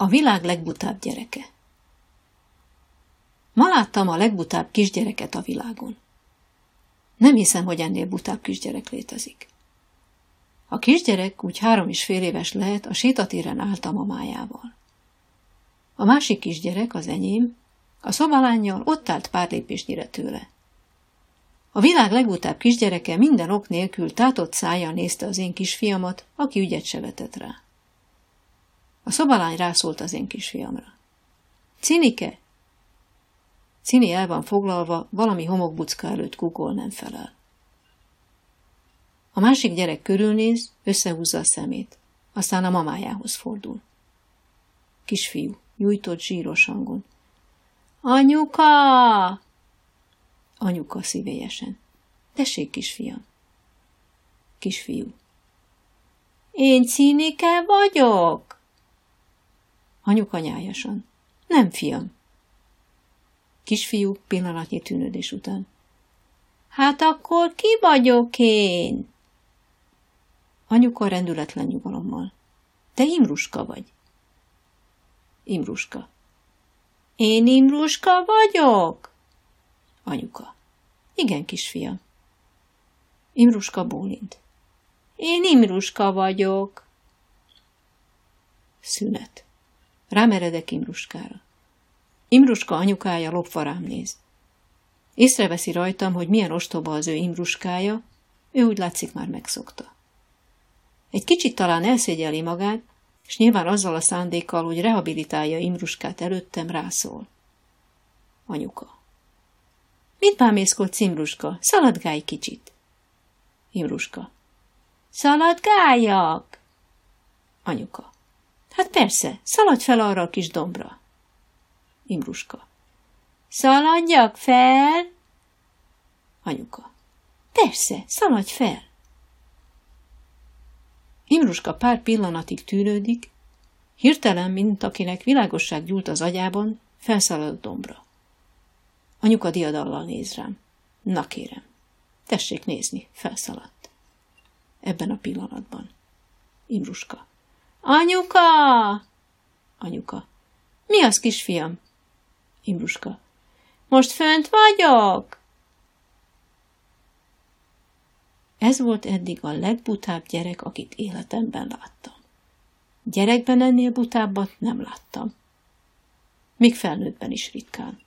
A világ legbutább gyereke. Ma láttam a legbutább kisgyereket a világon. Nem hiszem, hogy ennél butább kisgyerek létezik. A kisgyerek úgy három és fél éves lehet, a sétatéren állt a mamájával. A másik kisgyerek, az enyém, a szobalányjal ott állt pár lépésnyire tőle. A világ legbutább kisgyereke minden ok nélkül tátott szájjal nézte az én kisfiamat, aki ügyet se vetett rá. A szobalány rászólt az én kisfiamra. Cinike! Cini el van foglalva, valami homokbucka előtt kukol nem felel. A másik gyerek körülnéz, összehúzza a szemét, aztán a mamájához fordul. Kisfiú, nyújtott zsíros hangon. Anyuka! Anyuka szívélyesen. Tessék, kisfiam. Kisfiú. Én Cinike vagyok. Anyuka nyájasan. Nem, fiam. Kisfiú pillanatnyi tűnődés után. Hát akkor ki vagyok én? Anyuka rendületlen nyugalommal. Te Imruska vagy. Imruska. Én Imruska vagyok? Anyuka. Igen, kisfiam. Imruska bólint. Én Imruska vagyok. Szünet. Rámeredek Imruskára. Imruska anyukája lopva rám néz. Észreveszi rajtam, hogy milyen ostoba az ő Imruskája, ő úgy látszik már megszokta. Egy kicsit talán elszégyeli magát, és nyilván azzal a szándékkal, hogy rehabilitálja Imruskát előttem, rászól. Anyuka. Mit bámészkodsz, Imruska? Szaladgálj kicsit. Imruska. Szaladgáljak! Anyuka. Hát persze, szaladj fel arra a kis dombra. Imruska. Szaladjak fel? Anyuka. Persze, szaladj fel. Imruska pár pillanatig tűrődik, hirtelen, mint akinek világosság gyújt az agyában, felszalad a dombra. Anyuka diadallal néz rám. Na kérem, tessék nézni, felszaladt. Ebben a pillanatban. Imruska. Anyuka! Anyuka. Mi az, kisfiam? Imruska. Most fönt vagyok! Ez volt eddig a legbutább gyerek, akit életemben láttam. Gyerekben ennél butábbat nem láttam. Még felnőttben is ritkán.